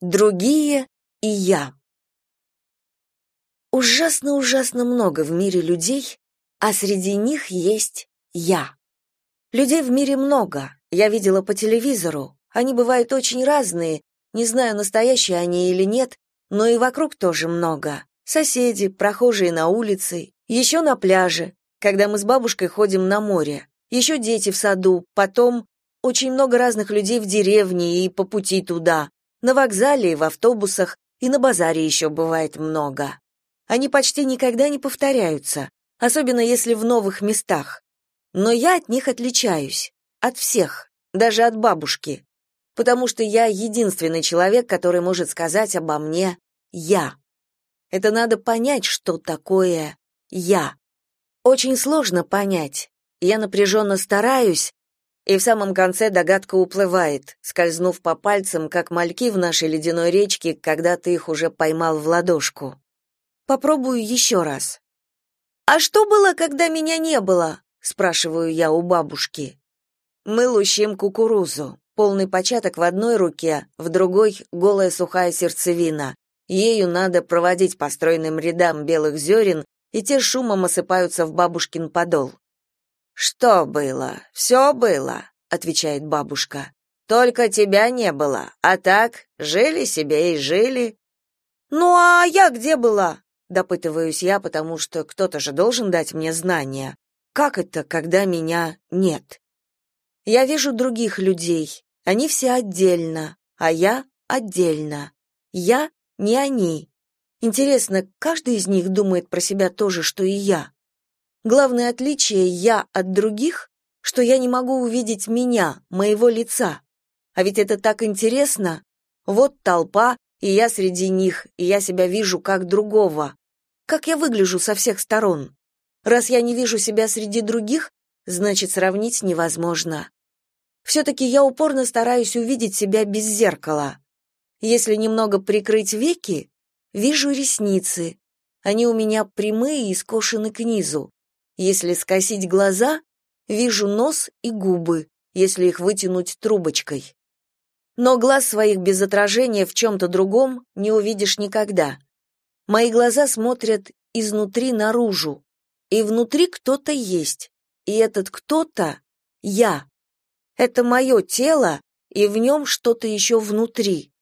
Другие и я. Ужасно-ужасно много в мире людей, а среди них есть я. Людей в мире много, я видела по телевизору. Они бывают очень разные, не знаю, настоящие они или нет, но и вокруг тоже много. Соседи, прохожие на улице, еще на пляже, когда мы с бабушкой ходим на море, еще дети в саду, потом очень много разных людей в деревне и по пути туда, на вокзале в автобусах, и на базаре еще бывает много. Они почти никогда не повторяются, особенно если в новых местах. Но я от них отличаюсь, от всех, даже от бабушки, потому что я единственный человек, который может сказать обо мне «я». Это надо понять, что такое «я». Очень сложно понять. Я напряженно стараюсь, и в самом конце догадка уплывает, скользнув по пальцам, как мальки в нашей ледяной речке, когда ты их уже поймал в ладошку. Попробую еще раз. «А что было, когда меня не было?» — спрашиваю я у бабушки. Мы лущим кукурузу. Полный початок в одной руке, в другой — голая сухая сердцевина. Ею надо проводить по стройным рядам белых зерен, и те шумом осыпаются в бабушкин подол. «Что было? Все было», — отвечает бабушка. «Только тебя не было, а так жили себе и жили». «Ну а я где была?» — допытываюсь я, потому что кто-то же должен дать мне знания. Как это, когда меня нет? Я вижу других людей, они все отдельно, а я отдельно. Я не они. Интересно, каждый из них думает про себя то же, что и я. Главное отличие я от других, что я не могу увидеть меня, моего лица. А ведь это так интересно. Вот толпа, и я среди них, и я себя вижу как другого. Как я выгляжу со всех сторон? Раз я не вижу себя среди других, значит, сравнить невозможно. Все-таки я упорно стараюсь увидеть себя без зеркала. Если немного прикрыть веки, вижу ресницы. Они у меня прямые и скошены к низу. Если скосить глаза, вижу нос и губы, если их вытянуть трубочкой. Но глаз своих без отражения в чем-то другом не увидишь никогда. Мои глаза смотрят изнутри наружу, и внутри кто-то есть, и этот кто-то — я. Это мое тело, и в нем что-то еще внутри.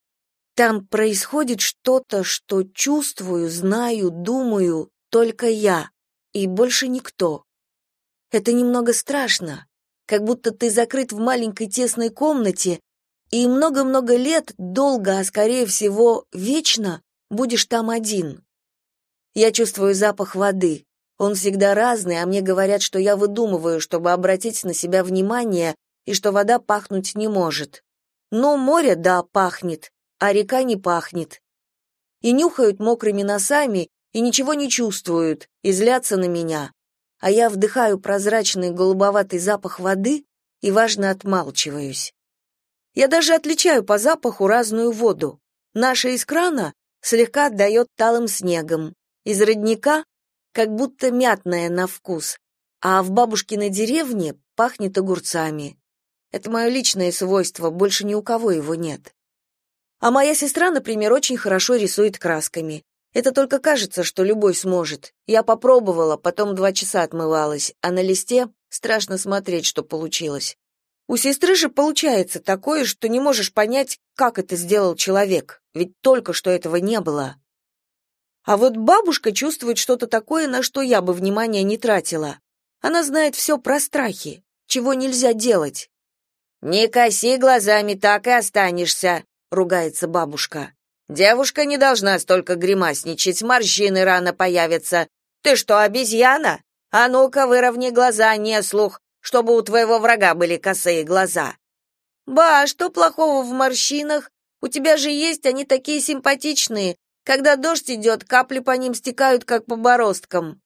Там происходит что-то, что чувствую, знаю, думаю только я и больше никто. Это немного страшно, как будто ты закрыт в маленькой тесной комнате, и много-много лет, долго, а скорее всего, вечно будешь там один. Я чувствую запах воды. Он всегда разный, а мне говорят, что я выдумываю, чтобы обратить на себя внимание, и что вода пахнуть не может. Но море, да, пахнет, а река не пахнет. И нюхают мокрыми носами, и ничего не чувствуют, и злятся на меня. А я вдыхаю прозрачный голубоватый запах воды и важно отмалчиваюсь. Я даже отличаю по запаху разную воду. Наша из крана слегка отдает талым снегом, из родника как будто мятная на вкус, а в бабушкиной деревне пахнет огурцами. Это мое личное свойство, больше ни у кого его нет. А моя сестра, например, очень хорошо рисует красками. Это только кажется, что любой сможет. Я попробовала, потом два часа отмывалась, а на листе страшно смотреть, что получилось. У сестры же получается такое, что не можешь понять, как это сделал человек, ведь только что этого не было. А вот бабушка чувствует что-то такое, на что я бы внимания не тратила. Она знает все про страхи, чего нельзя делать. «Не коси глазами, так и останешься», — ругается бабушка. Девушка не должна столько гримасничать, морщины рано появятся. Ты что, обезьяна? А ну-ка, выровни глаза, не слух, чтобы у твоего врага были косые глаза. Ба, что плохого в морщинах? У тебя же есть, они такие симпатичные. Когда дождь идет, капли по ним стекают, как по бороздкам.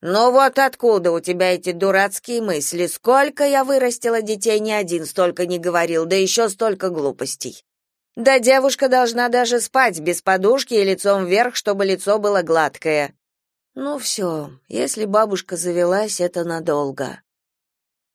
Ну вот откуда у тебя эти дурацкие мысли? Сколько я вырастила детей, ни один столько не говорил, да еще столько глупостей. Да девушка должна даже спать без подушки и лицом вверх, чтобы лицо было гладкое. Ну все, если бабушка завелась, это надолго.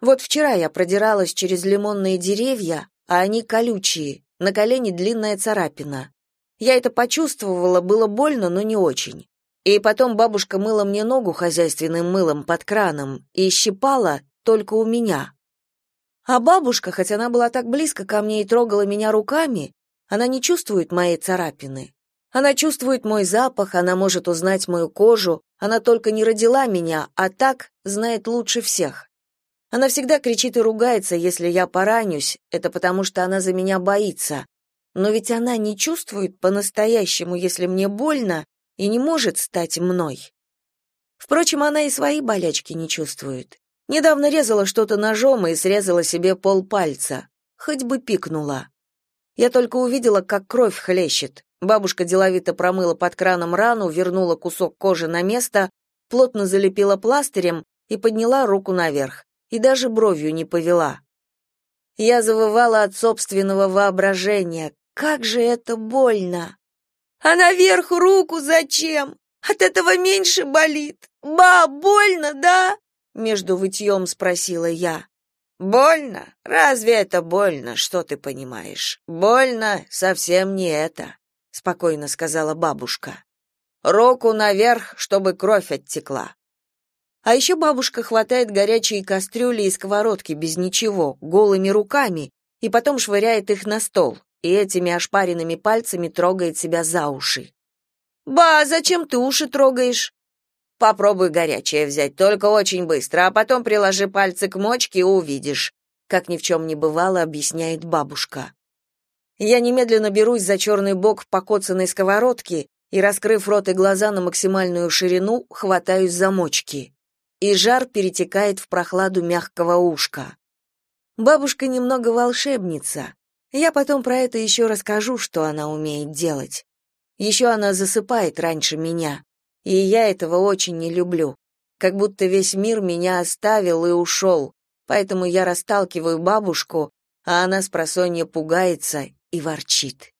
Вот вчера я продиралась через лимонные деревья, а они колючие, на колене длинная царапина. Я это почувствовала, было больно, но не очень. И потом бабушка мыла мне ногу хозяйственным мылом под краном и щипала только у меня. А бабушка, хоть она была так близко ко мне и трогала меня руками, она не чувствует моей царапины. Она чувствует мой запах, она может узнать мою кожу, она только не родила меня, а так знает лучше всех. Она всегда кричит и ругается, если я поранюсь, это потому что она за меня боится. Но ведь она не чувствует по-настоящему, если мне больно, и не может стать мной. Впрочем, она и свои болячки не чувствует. Недавно резала что-то ножом и срезала себе полпальца. Хоть бы пикнула. Я только увидела, как кровь хлещет. Бабушка деловито промыла под краном рану, вернула кусок кожи на место, плотно залепила пластырем и подняла руку наверх. И даже бровью не повела. Я завывала от собственного воображения. Как же это больно! А наверх руку зачем? От этого меньше болит. Ба, больно, да? между вытьем спросила я. Больно? Разве это больно, что ты понимаешь? Больно совсем не это, спокойно сказала бабушка. Руку наверх, чтобы кровь оттекла. А еще бабушка хватает горячие кастрюли и сковородки без ничего, голыми руками, и потом швыряет их на стол, и этими ошпаренными пальцами трогает себя за уши. «Ба, зачем ты уши трогаешь?» Попробуй горячее взять, только очень быстро, а потом приложи пальцы к мочке и увидишь, как ни в чем не бывало, объясняет бабушка. Я немедленно берусь за черный бок покоцанной сковородки и, раскрыв рот и глаза на максимальную ширину, хватаюсь за мочки. И жар перетекает в прохладу мягкого ушка. Бабушка немного волшебница. Я потом про это еще расскажу, что она умеет делать. Еще она засыпает раньше меня. И я этого очень не люблю. Как будто весь мир меня оставил и ушел. Поэтому я расталкиваю бабушку, а она с просонья пугается и ворчит.